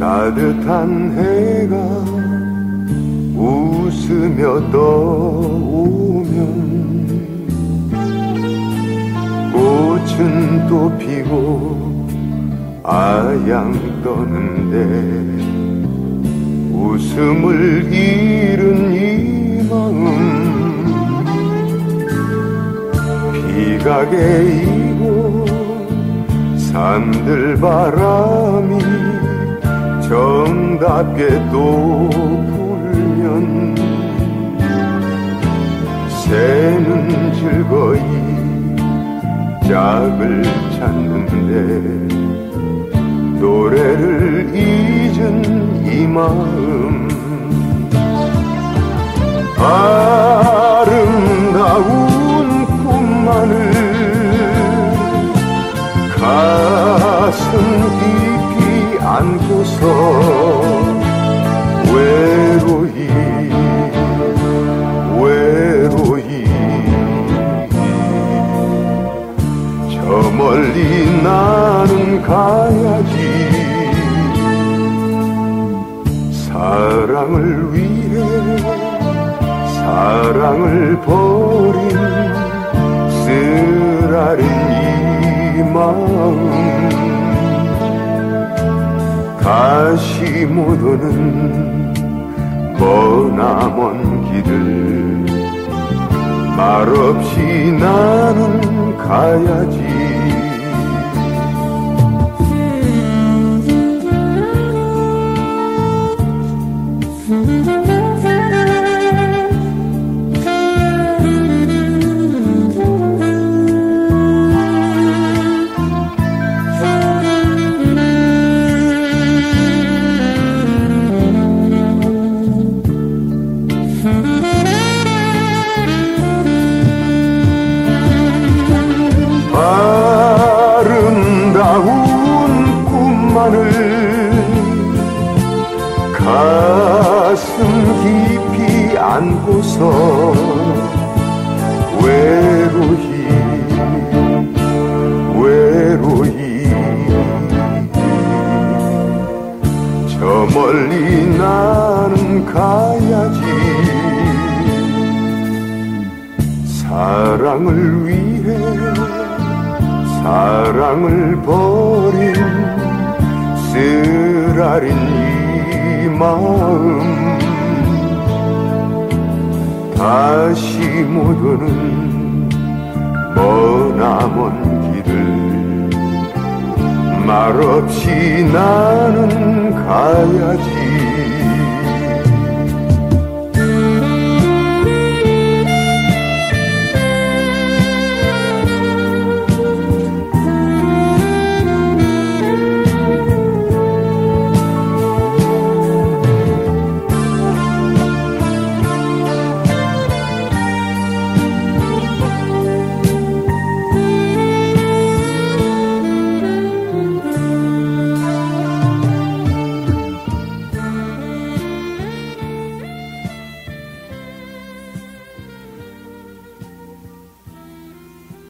따뜻한 해가 웃으며 떠오면 꽃은 또 피고 아양 떠는데 웃음을 잃은 이 마음 비가 개이고 산들 바람이 정답게 또 불면 새는 즐거이 짝을 찾는데 노래를 잊은 이 마음 가슴 안고서 외로이 외로이. 저 멀리 나는 가야지. 사랑을 위해 사랑을 버 마음 다시 못 오는 머나먼 길을 말없이 나는 가야지 안고서 외로이 외로이. 저 멀리 나는 가야지. 사랑을 위해 사랑을 버린 쓰라린 이 마음. 다시 못 오는 머나먼 길을 말없이 나는 가